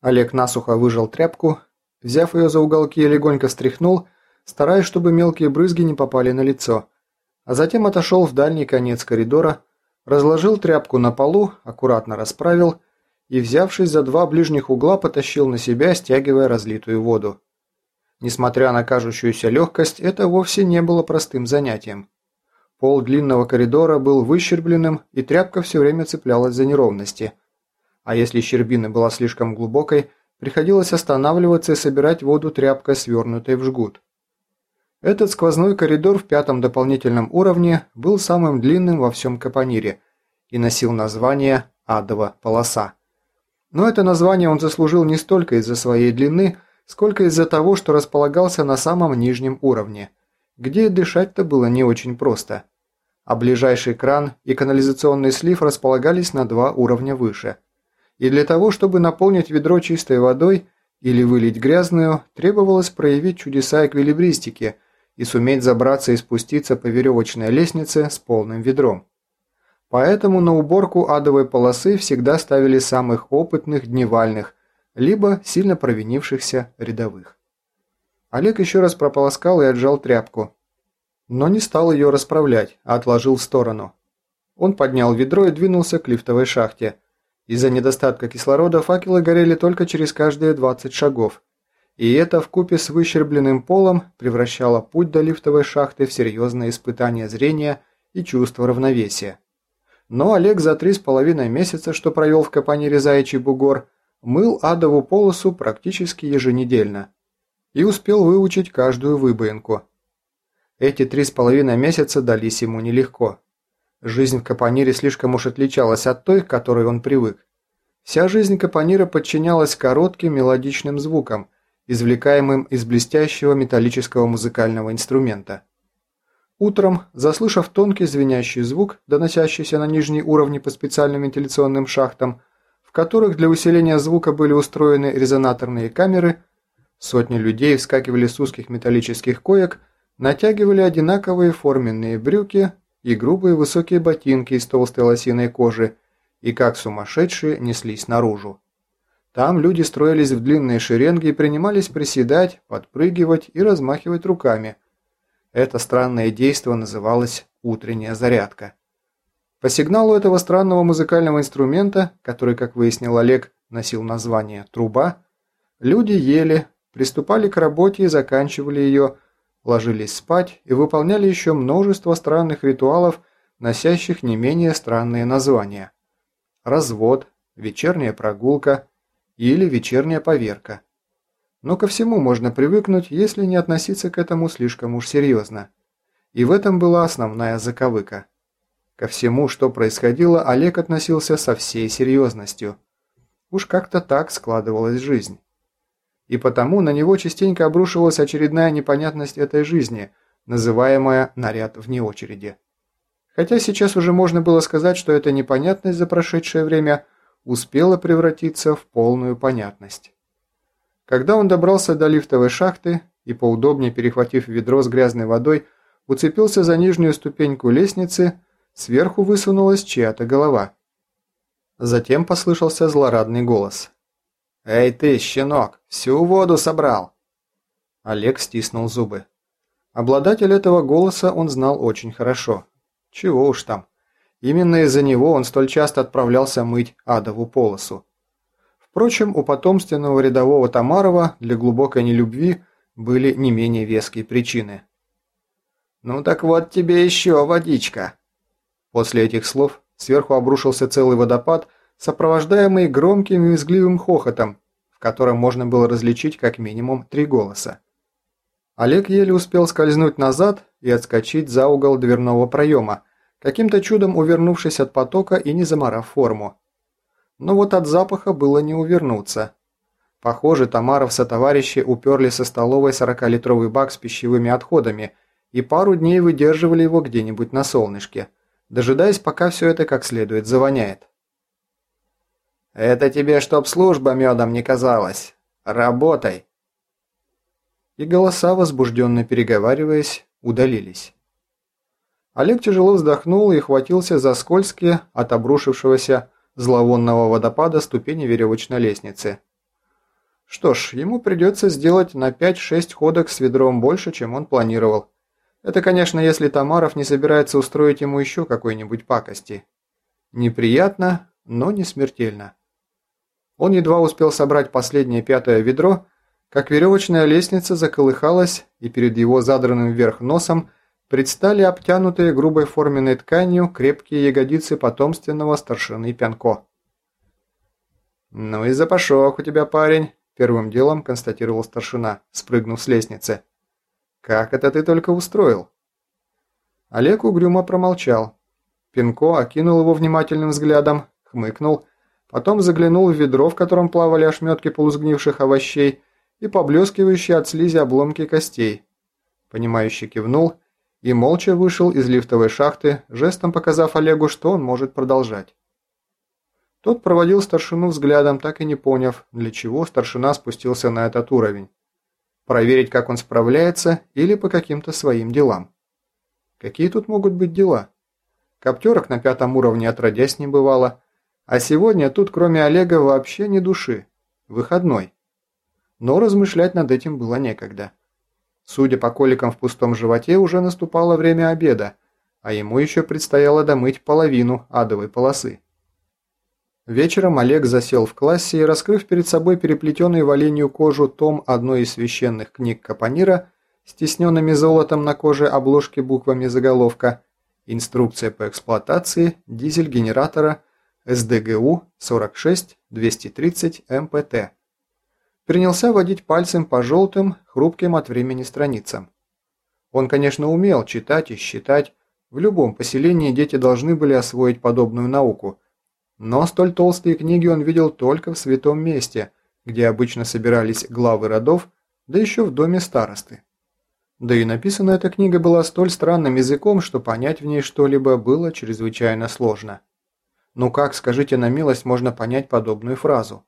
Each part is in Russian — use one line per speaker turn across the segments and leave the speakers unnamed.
Олег насухо выжал тряпку, взяв ее за уголки, легонько встряхнул, стараясь, чтобы мелкие брызги не попали на лицо, а затем отошел в дальний конец коридора, разложил тряпку на полу, аккуратно расправил и, взявшись за два ближних угла, потащил на себя, стягивая разлитую воду. Несмотря на кажущуюся легкость, это вовсе не было простым занятием. Пол длинного коридора был выщербленным, и тряпка все время цеплялась за неровности – а если щербина была слишком глубокой, приходилось останавливаться и собирать воду тряпкой, свернутой в жгут. Этот сквозной коридор в пятом дополнительном уровне был самым длинным во всем Капонире и носил название «Адова полоса». Но это название он заслужил не столько из-за своей длины, сколько из-за того, что располагался на самом нижнем уровне, где дышать-то было не очень просто. А ближайший кран и канализационный слив располагались на два уровня выше – и для того, чтобы наполнить ведро чистой водой или вылить грязную, требовалось проявить чудеса эквилибристики и суметь забраться и спуститься по веревочной лестнице с полным ведром. Поэтому на уборку адовой полосы всегда ставили самых опытных дневальных, либо сильно провинившихся рядовых. Олег еще раз прополоскал и отжал тряпку, но не стал ее расправлять, а отложил в сторону. Он поднял ведро и двинулся к лифтовой шахте – из-за недостатка кислорода факелы горели только через каждые 20 шагов. И это вкупе с выщербленным полом превращало путь до лифтовой шахты в серьезное испытание зрения и чувства равновесия. Но Олег за три с половиной месяца, что провел в Капанире Заячий бугор, мыл адову полосу практически еженедельно и успел выучить каждую выбоинку. Эти три с половиной месяца дались ему нелегко. Жизнь в Капонире слишком уж отличалась от той, к которой он привык. Вся жизнь Капонира подчинялась коротким мелодичным звукам, извлекаемым из блестящего металлического музыкального инструмента. Утром, заслышав тонкий звенящий звук, доносящийся на нижние уровни по специальным вентиляционным шахтам, в которых для усиления звука были устроены резонаторные камеры, сотни людей вскакивали с узких металлических коек, натягивали одинаковые форменные брюки, и грубые высокие ботинки из толстой лосиной кожи, и как сумасшедшие неслись наружу. Там люди строились в длинные шеренги и принимались приседать, подпрыгивать и размахивать руками. Это странное действо называлось «утренняя зарядка». По сигналу этого странного музыкального инструмента, который, как выяснил Олег, носил название «труба», люди ели, приступали к работе и заканчивали ее, ложились спать и выполняли еще множество странных ритуалов, носящих не менее странные названия. Развод, вечерняя прогулка или вечерняя поверка. Но ко всему можно привыкнуть, если не относиться к этому слишком уж серьезно. И в этом была основная заковыка. Ко всему, что происходило, Олег относился со всей серьезностью. Уж как-то так складывалась жизнь и потому на него частенько обрушивалась очередная непонятность этой жизни, называемая «наряд вне очереди». Хотя сейчас уже можно было сказать, что эта непонятность за прошедшее время успела превратиться в полную понятность. Когда он добрался до лифтовой шахты и, поудобнее перехватив ведро с грязной водой, уцепился за нижнюю ступеньку лестницы, сверху высунулась чья-то голова. Затем послышался злорадный голос – «Эй ты, щенок, всю воду собрал!» Олег стиснул зубы. Обладатель этого голоса он знал очень хорошо. Чего уж там. Именно из-за него он столь часто отправлялся мыть адову полосу. Впрочем, у потомственного рядового Тамарова для глубокой нелюбви были не менее веские причины. «Ну так вот тебе еще водичка!» После этих слов сверху обрушился целый водопад, сопровождаемый громким и визгливым хохотом, в котором можно было различить как минимум три голоса. Олег еле успел скользнуть назад и отскочить за угол дверного проема, каким-то чудом увернувшись от потока и не заморав форму. Но вот от запаха было не увернуться. Похоже, Тамаров со товарищи уперли со столовой 40-литровый бак с пищевыми отходами и пару дней выдерживали его где-нибудь на солнышке, дожидаясь, пока все это как следует завоняет. Это тебе, чтоб служба медом не казалась. Работай!» И голоса, возбужденно переговариваясь, удалились. Олег тяжело вздохнул и хватился за скользкие от обрушившегося зловонного водопада ступени веревочной лестницы. Что ж, ему придется сделать на 5-6 ходок с ведром больше, чем он планировал. Это, конечно, если Тамаров не собирается устроить ему еще какой-нибудь пакости. Неприятно, но не смертельно. Он едва успел собрать последнее пятое ведро, как веревочная лестница заколыхалась, и перед его задранным вверх носом предстали обтянутые грубой форменной тканью крепкие ягодицы потомственного старшины Пянко. «Ну и запашок у тебя, парень», – первым делом констатировал старшина, спрыгнув с лестницы. «Как это ты только устроил?» Олег угрюмо промолчал. Пинко окинул его внимательным взглядом, хмыкнул, потом заглянул в ведро, в котором плавали ошметки полузгнивших овощей и поблескивающие от слизи обломки костей. Понимающе кивнул и молча вышел из лифтовой шахты, жестом показав Олегу, что он может продолжать. Тот проводил старшину взглядом, так и не поняв, для чего старшина спустился на этот уровень. Проверить, как он справляется, или по каким-то своим делам. Какие тут могут быть дела? Коптерок на пятом уровне отродясь не бывало, а сегодня тут кроме Олега вообще ни души. Выходной. Но размышлять над этим было некогда. Судя по коликам в пустом животе, уже наступало время обеда, а ему еще предстояло домыть половину адовой полосы. Вечером Олег засел в классе и, раскрыв перед собой переплетенный в оленью кожу том одной из священных книг Капонира, стесненными золотом на коже обложки буквами заголовка «Инструкция по эксплуатации дизель-генератора СДГУ 46-230 МПТ», принялся водить пальцем по желтым, хрупким от времени страницам. Он, конечно, умел читать и считать, в любом поселении дети должны были освоить подобную науку, но столь толстые книги он видел только в святом месте, где обычно собирались главы родов, да еще в доме старосты. Да и написана эта книга была столь странным языком, что понять в ней что-либо было чрезвычайно сложно. Ну как, скажите на милость, можно понять подобную фразу?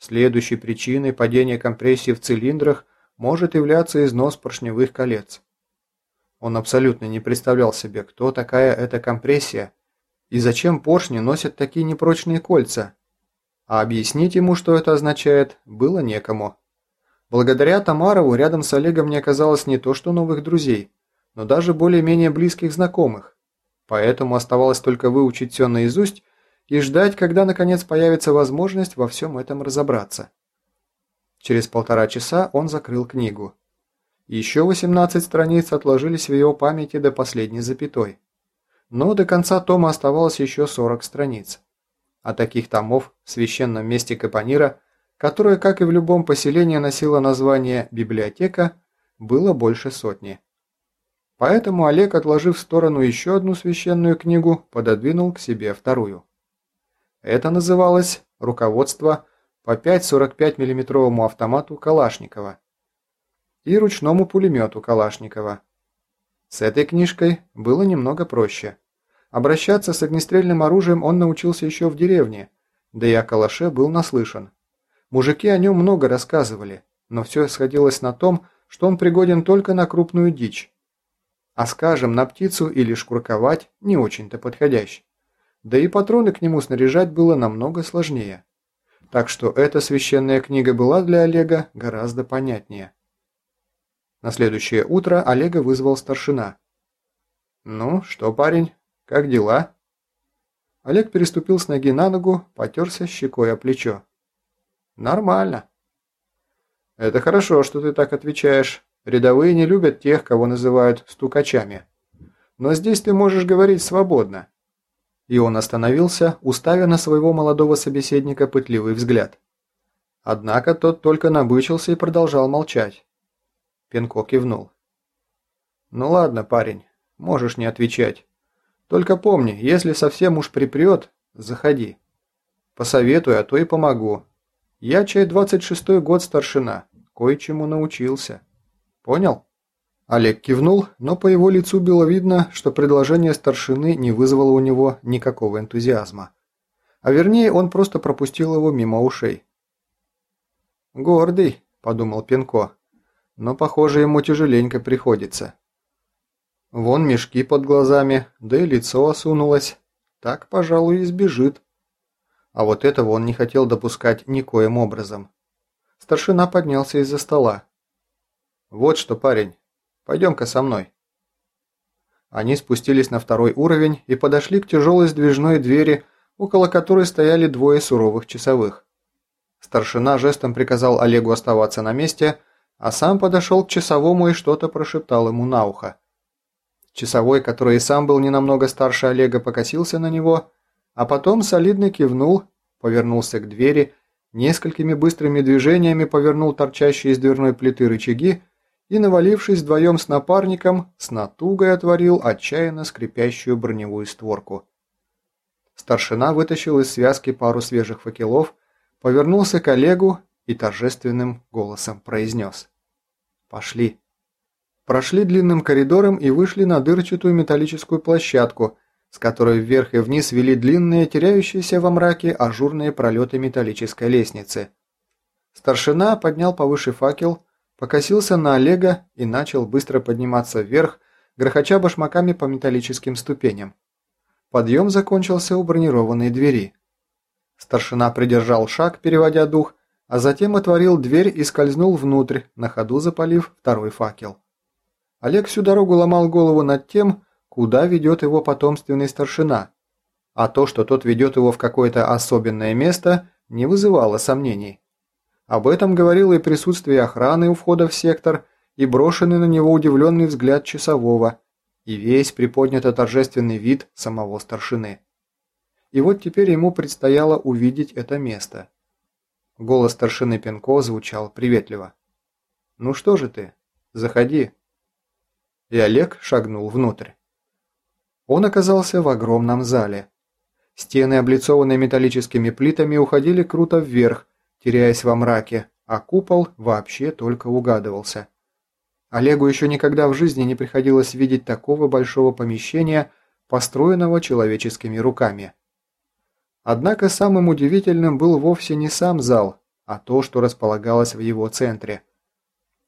Следующей причиной падения компрессии в цилиндрах может являться износ поршневых колец. Он абсолютно не представлял себе, кто такая эта компрессия и зачем поршни носят такие непрочные кольца. А объяснить ему, что это означает, было некому. Благодаря Тамарову рядом с Олегом не оказалось не то что новых друзей, но даже более-менее близких знакомых. Поэтому оставалось только выучить все наизусть и ждать, когда наконец появится возможность во всем этом разобраться. Через полтора часа он закрыл книгу. Еще 18 страниц отложились в его памяти до последней запятой. Но до конца тома оставалось еще 40 страниц. А таких томов в священном месте Капонира, которое, как и в любом поселении, носило название «библиотека», было больше сотни. Поэтому Олег, отложив в сторону еще одну священную книгу, пододвинул к себе вторую. Это называлось «Руководство по 5,45 мм автомату Калашникова» и ручному пулемету Калашникова. С этой книжкой было немного проще. Обращаться с огнестрельным оружием он научился еще в деревне, да и о калаше был наслышан. Мужики о нем много рассказывали, но все сходилось на том, что он пригоден только на крупную дичь. А скажем, на птицу или шкурковать не очень-то подходящий да и патроны к нему снаряжать было намного сложнее. Так что эта священная книга была для Олега гораздо понятнее. На следующее утро Олега вызвал старшина. «Ну, что, парень, как дела?» Олег переступил с ноги на ногу, потерся щекой о плечо. «Нормально». «Это хорошо, что ты так отвечаешь. Рядовые не любят тех, кого называют стукачами. Но здесь ты можешь говорить свободно. И он остановился, уставя на своего молодого собеседника пытливый взгляд. Однако тот только набычился и продолжал молчать. Пенко кивнул. «Ну ладно, парень, можешь не отвечать. Только помни, если совсем уж припрет, заходи. Посоветую, а то и помогу. Я чай двадцать шестой год старшина, кое-чему научился. Понял?» Олег кивнул, но по его лицу было видно, что предложение старшины не вызвало у него никакого энтузиазма. А вернее, он просто пропустил его мимо ушей. «Гордый», – подумал Пенко, – «но, похоже, ему тяжеленько приходится». Вон мешки под глазами, да и лицо осунулось. Так, пожалуй, избежит. А вот этого он не хотел допускать никоим образом. Старшина поднялся из-за стола. «Вот что, парень, пойдем-ка со мной». Они спустились на второй уровень и подошли к тяжелой сдвижной двери, около которой стояли двое суровых часовых. Старшина жестом приказал Олегу оставаться на месте, а сам подошел к часовому и что-то прошептал ему на ухо. Часовой, который и сам был не намного старше Олега, покосился на него, а потом солидно кивнул, повернулся к двери, несколькими быстрыми движениями повернул торчащие из дверной плиты рычаги и, навалившись вдвоем с напарником, с натугой отворил отчаянно скрипящую броневую створку. Старшина вытащил из связки пару свежих факелов, повернулся к Олегу и торжественным голосом произнес. «Пошли». Прошли длинным коридором и вышли на дырчатую металлическую площадку, с которой вверх и вниз вели длинные, теряющиеся во мраке ажурные пролеты металлической лестницы. Старшина поднял повыше факел, покосился на Олега и начал быстро подниматься вверх, грохоча башмаками по металлическим ступеням. Подъем закончился у бронированной двери. Старшина придержал шаг, переводя дух, а затем отворил дверь и скользнул внутрь, на ходу запалив второй факел. Олег всю дорогу ломал голову над тем, куда ведет его потомственный старшина, а то, что тот ведет его в какое-то особенное место, не вызывало сомнений. Об этом говорило и присутствие охраны у входа в сектор, и брошенный на него удивленный взгляд часового, и весь приподнято торжественный вид самого старшины. И вот теперь ему предстояло увидеть это место. Голос старшины Пенко звучал приветливо. «Ну что же ты? Заходи». И Олег шагнул внутрь. Он оказался в огромном зале. Стены, облицованные металлическими плитами, уходили круто вверх, теряясь во мраке, а купол вообще только угадывался. Олегу еще никогда в жизни не приходилось видеть такого большого помещения, построенного человеческими руками. Однако самым удивительным был вовсе не сам зал, а то, что располагалось в его центре.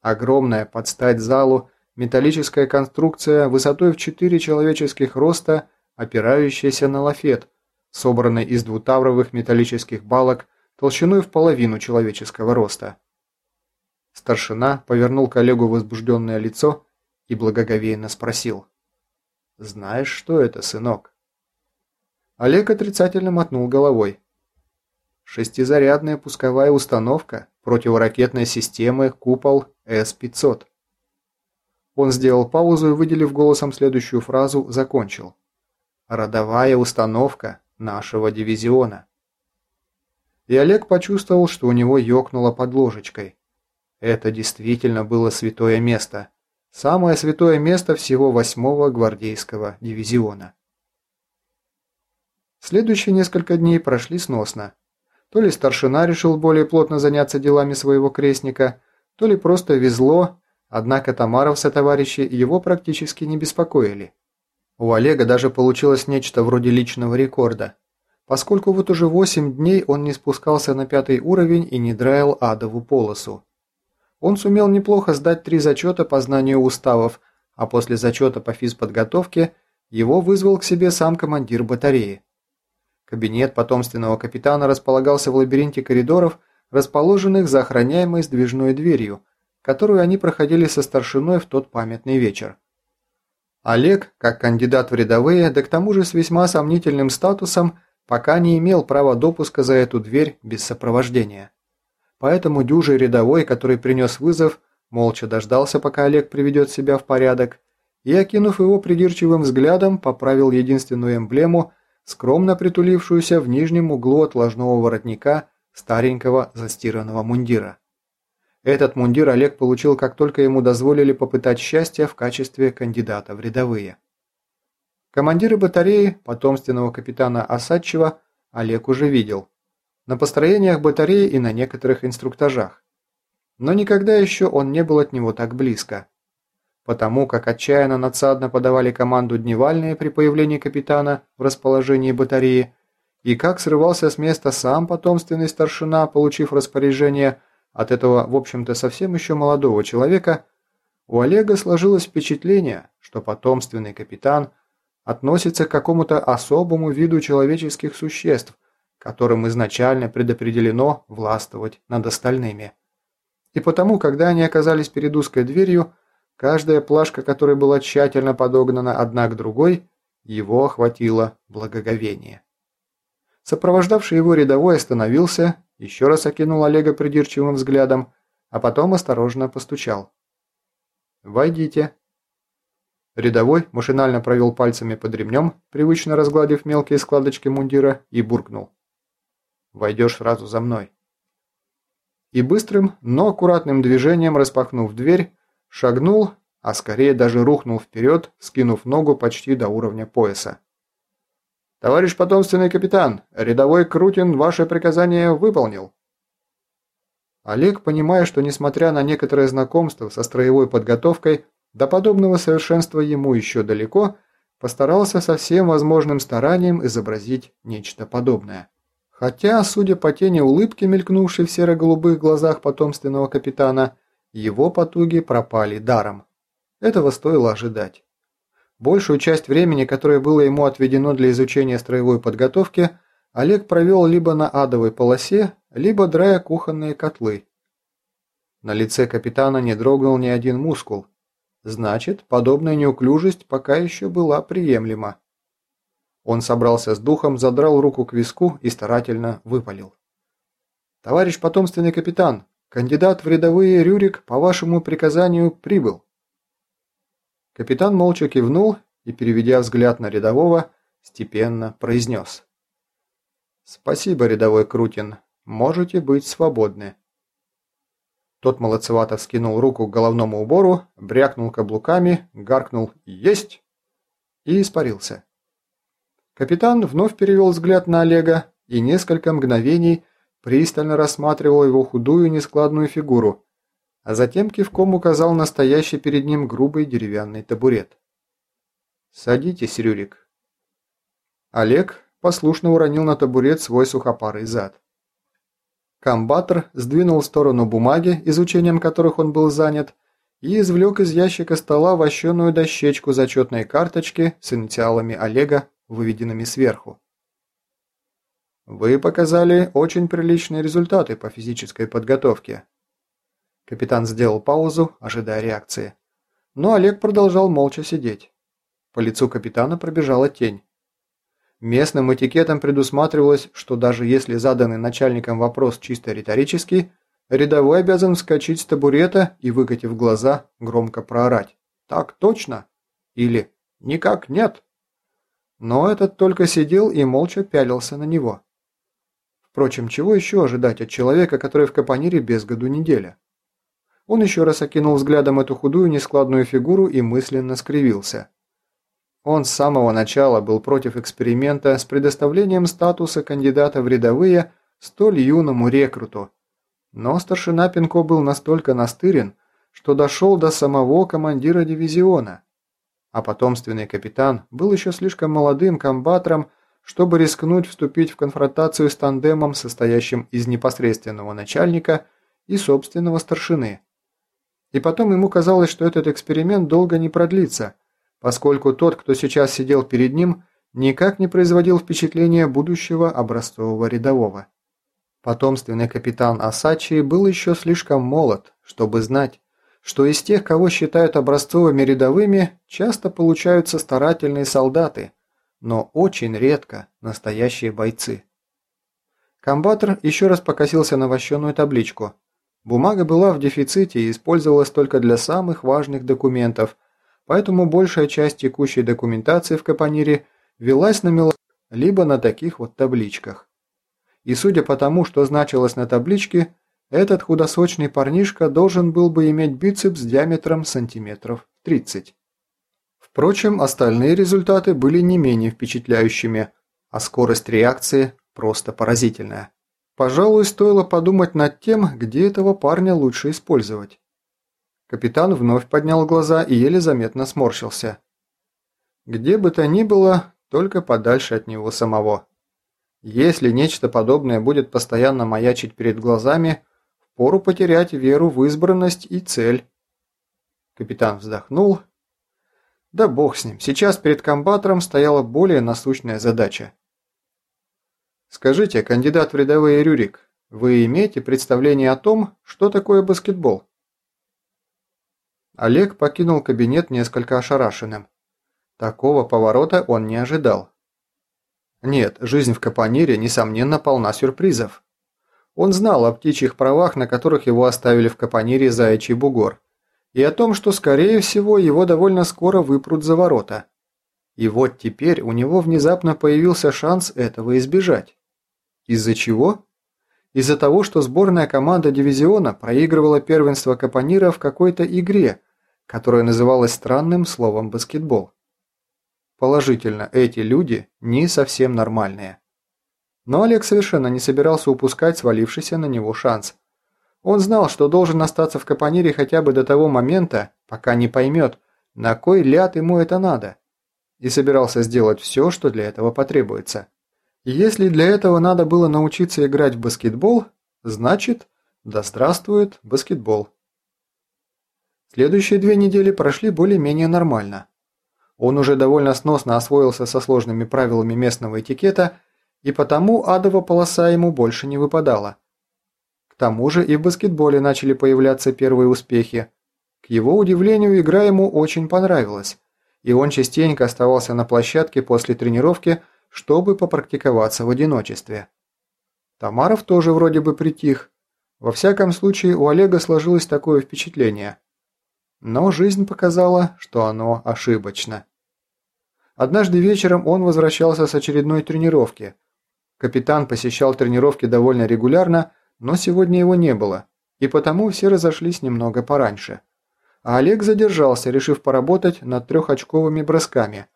Огромная под стать залу металлическая конструкция высотой в 4 человеческих роста, опирающаяся на лафет, собранный из двутавровых металлических балок толщиной в половину человеческого роста. Старшина повернул коллегу возбужденное лицо и благоговейно спросил. «Знаешь, что это, сынок?» Олег отрицательно мотнул головой. «Шестизарядная пусковая установка противоракетной системы «Купол С-500». Он сделал паузу и, выделив голосом следующую фразу, закончил. «Родовая установка нашего дивизиона» и Олег почувствовал, что у него ёкнуло под ложечкой. Это действительно было святое место. Самое святое место всего восьмого гвардейского дивизиона. Следующие несколько дней прошли сносно. То ли старшина решил более плотно заняться делами своего крестника, то ли просто везло, однако Тамаров со товарищи его практически не беспокоили. У Олега даже получилось нечто вроде личного рекорда поскольку вот уже 8 дней он не спускался на пятый уровень и не драил адову полосу. Он сумел неплохо сдать три зачета по знанию уставов, а после зачета по физподготовке его вызвал к себе сам командир батареи. Кабинет потомственного капитана располагался в лабиринте коридоров, расположенных за охраняемой сдвижной дверью, которую они проходили со старшиной в тот памятный вечер. Олег, как кандидат в рядовые, да к тому же с весьма сомнительным статусом, пока не имел права допуска за эту дверь без сопровождения. Поэтому дюжий рядовой, который принес вызов, молча дождался, пока Олег приведет себя в порядок, и, окинув его придирчивым взглядом, поправил единственную эмблему, скромно притулившуюся в нижнем углу отложного воротника старенького застиранного мундира. Этот мундир Олег получил, как только ему дозволили попытать счастье в качестве кандидата в рядовые. Командиры батареи потомственного капитана Осадчева Олег уже видел. На построениях батареи и на некоторых инструктажах. Но никогда еще он не был от него так близко. Потому как отчаянно надсадно подавали команду дневальные при появлении капитана в расположении батареи, и как срывался с места сам потомственный старшина, получив распоряжение от этого, в общем-то, совсем еще молодого человека, у Олега сложилось впечатление, что потомственный капитан – относится к какому-то особому виду человеческих существ, которым изначально предопределено властвовать над остальными. И потому, когда они оказались перед узкой дверью, каждая плашка которой была тщательно подогнана одна к другой, его охватило благоговение. Сопровождавший его рядовой остановился, еще раз окинул Олега придирчивым взглядом, а потом осторожно постучал. «Войдите». Рядовой машинально провел пальцами под ремнем, привычно разгладив мелкие складочки мундира, и буркнул. «Войдешь сразу за мной». И быстрым, но аккуратным движением распахнув дверь, шагнул, а скорее даже рухнул вперед, скинув ногу почти до уровня пояса. «Товарищ потомственный капитан, рядовой Крутин ваше приказание выполнил». Олег, понимая, что несмотря на некоторое знакомство со строевой подготовкой, до подобного совершенства ему еще далеко, постарался со всем возможным старанием изобразить нечто подобное. Хотя, судя по тени улыбки, мелькнувшей в серо-голубых глазах потомственного капитана, его потуги пропали даром. Этого стоило ожидать. Большую часть времени, которое было ему отведено для изучения строевой подготовки, Олег провел либо на адовой полосе, либо драя кухонные котлы. На лице капитана не дрогнул ни один мускул. Значит, подобная неуклюжесть пока еще была приемлема. Он собрался с духом, задрал руку к виску и старательно выпалил. «Товарищ потомственный капитан, кандидат в рядовые Рюрик по вашему приказанию прибыл». Капитан молча кивнул и, переведя взгляд на рядового, степенно произнес. «Спасибо, рядовой Крутин. Можете быть свободны». Тот молодцевато скинул руку к головному убору, брякнул каблуками, гаркнул «Есть!» и испарился. Капитан вновь перевел взгляд на Олега и несколько мгновений пристально рассматривал его худую нескладную фигуру, а затем кивком указал настоящий перед ним грубый деревянный табурет. «Садитесь, Рюрик». Олег послушно уронил на табурет свой сухопарый зад. Комбатор сдвинул в сторону бумаги, изучением которых он был занят, и извлек из ящика стола вощеную дощечку зачетной карточки с инициалами Олега, выведенными сверху. «Вы показали очень приличные результаты по физической подготовке». Капитан сделал паузу, ожидая реакции. Но Олег продолжал молча сидеть. По лицу капитана пробежала тень. Местным этикетом предусматривалось, что даже если заданный начальником вопрос чисто риторический, рядовой обязан вскочить с табурета и, выкатив глаза, громко проорать «Так точно!» или «Никак нет!» Но этот только сидел и молча пялился на него. Впрочем, чего еще ожидать от человека, который в капонире без году неделя? Он еще раз окинул взглядом эту худую нескладную фигуру и мысленно скривился. Он с самого начала был против эксперимента с предоставлением статуса кандидата в рядовые столь юному рекруту. Но старшина Пинко был настолько настырен, что дошел до самого командира дивизиона. А потомственный капитан был еще слишком молодым комбатором, чтобы рискнуть вступить в конфронтацию с тандемом, состоящим из непосредственного начальника и собственного старшины. И потом ему казалось, что этот эксперимент долго не продлится – поскольку тот, кто сейчас сидел перед ним, никак не производил впечатления будущего образцового рядового. Потомственный капитан Асачи был еще слишком молод, чтобы знать, что из тех, кого считают образцовыми рядовыми, часто получаются старательные солдаты, но очень редко настоящие бойцы. Комбатор еще раз покосился на вощеную табличку. Бумага была в дефиците и использовалась только для самых важных документов – поэтому большая часть текущей документации в Капонире велась на мело... либо на таких вот табличках. И судя по тому, что значилось на табличке, этот худосочный парнишка должен был бы иметь бицепс диаметром сантиметров 30. Впрочем, остальные результаты были не менее впечатляющими, а скорость реакции просто поразительная. Пожалуй, стоило подумать над тем, где этого парня лучше использовать. Капитан вновь поднял глаза и еле заметно сморщился. Где бы то ни было, только подальше от него самого. Если нечто подобное будет постоянно маячить перед глазами, впору потерять веру в избранность и цель. Капитан вздохнул. Да бог с ним, сейчас перед комбатором стояла более насущная задача. «Скажите, кандидат в рядовые Рюрик, Вы имеете представление о том, что такое баскетбол? Олег покинул кабинет несколько ошарашенным. Такого поворота он не ожидал. Нет, жизнь в Капонире, несомненно, полна сюрпризов. Он знал о птичьих правах, на которых его оставили в Капонире Заячий бугор, и о том, что, скорее всего, его довольно скоро выпрут за ворота. И вот теперь у него внезапно появился шанс этого избежать. Из-за чего? Из-за того, что сборная команда дивизиона проигрывала первенство Капонира в какой-то игре, которая называлась странным словом «баскетбол». Положительно, эти люди не совсем нормальные. Но Олег совершенно не собирался упускать свалившийся на него шанс. Он знал, что должен остаться в Капонире хотя бы до того момента, пока не поймет, на кой ляд ему это надо, и собирался сделать все, что для этого потребуется. Если для этого надо было научиться играть в баскетбол, значит, да здравствует баскетбол. Следующие две недели прошли более-менее нормально. Он уже довольно сносно освоился со сложными правилами местного этикета, и потому адова полоса ему больше не выпадала. К тому же и в баскетболе начали появляться первые успехи. К его удивлению, игра ему очень понравилась, и он частенько оставался на площадке после тренировки, чтобы попрактиковаться в одиночестве. Тамаров тоже вроде бы притих. Во всяком случае, у Олега сложилось такое впечатление. Но жизнь показала, что оно ошибочно. Однажды вечером он возвращался с очередной тренировки. Капитан посещал тренировки довольно регулярно, но сегодня его не было, и потому все разошлись немного пораньше. А Олег задержался, решив поработать над трехочковыми бросками –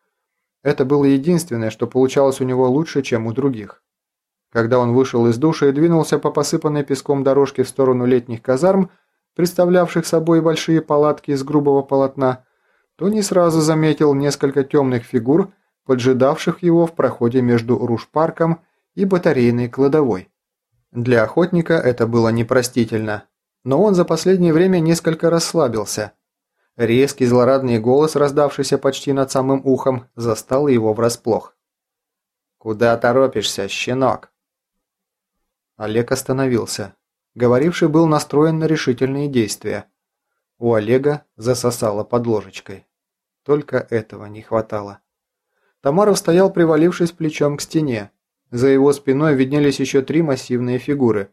это было единственное, что получалось у него лучше, чем у других. Когда он вышел из душа и двинулся по посыпанной песком дорожке в сторону летних казарм, представлявших собой большие палатки из грубого полотна, то не сразу заметил несколько темных фигур, поджидавших его в проходе между Руш-парком и батарейной кладовой. Для охотника это было непростительно, но он за последнее время несколько расслабился – Резкий злорадный голос, раздавшийся почти над самым ухом, застал его врасплох. «Куда торопишься, щенок?» Олег остановился. Говоривший был настроен на решительные действия. У Олега засосало под ложечкой. Только этого не хватало. Тамаров стоял, привалившись плечом к стене. За его спиной виднелись еще три массивные фигуры.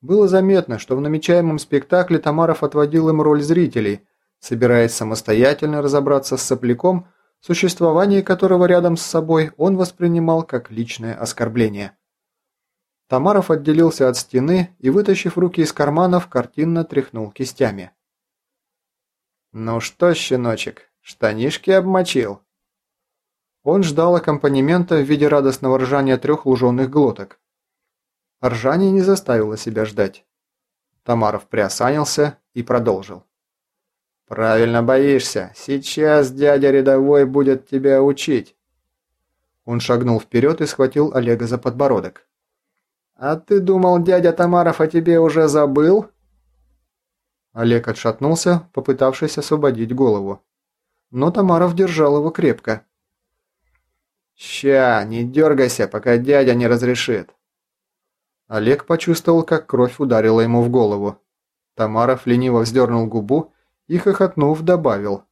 Было заметно, что в намечаемом спектакле Тамаров отводил им роль зрителей – собираясь самостоятельно разобраться с сопляком, существование которого рядом с собой он воспринимал как личное оскорбление. Тамаров отделился от стены и, вытащив руки из карманов, картинно тряхнул кистями. «Ну что, щеночек, штанишки обмочил?» Он ждал аккомпанемента в виде радостного ржания трех луженых глоток. Ржание не заставило себя ждать. Тамаров приосанился и продолжил. «Правильно боишься. Сейчас дядя рядовой будет тебя учить». Он шагнул вперед и схватил Олега за подбородок. «А ты думал, дядя Тамаров о тебе уже забыл?» Олег отшатнулся, попытавшись освободить голову. Но Тамаров держал его крепко. «Ща, не дергайся, пока дядя не разрешит». Олег почувствовал, как кровь ударила ему в голову. Тамаров лениво вздернул губу и, хохотнув, добавил.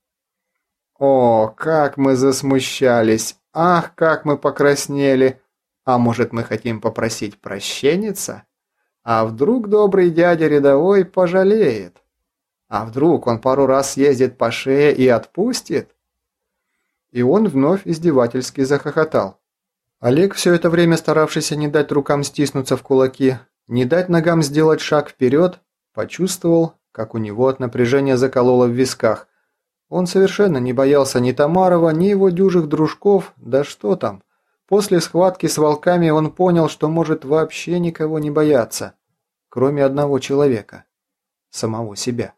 «О, как мы засмущались! Ах, как мы покраснели! А может, мы хотим попросить прощенница? А вдруг добрый дядя рядовой пожалеет? А вдруг он пару раз съездит по шее и отпустит?» И он вновь издевательски захохотал. Олег, все это время старавшийся не дать рукам стиснуться в кулаки, не дать ногам сделать шаг вперед, почувствовал, как у него от напряжения закололо в висках. Он совершенно не боялся ни Тамарова, ни его дюжих дружков, да что там. После схватки с волками он понял, что может вообще никого не бояться, кроме одного человека – самого себя.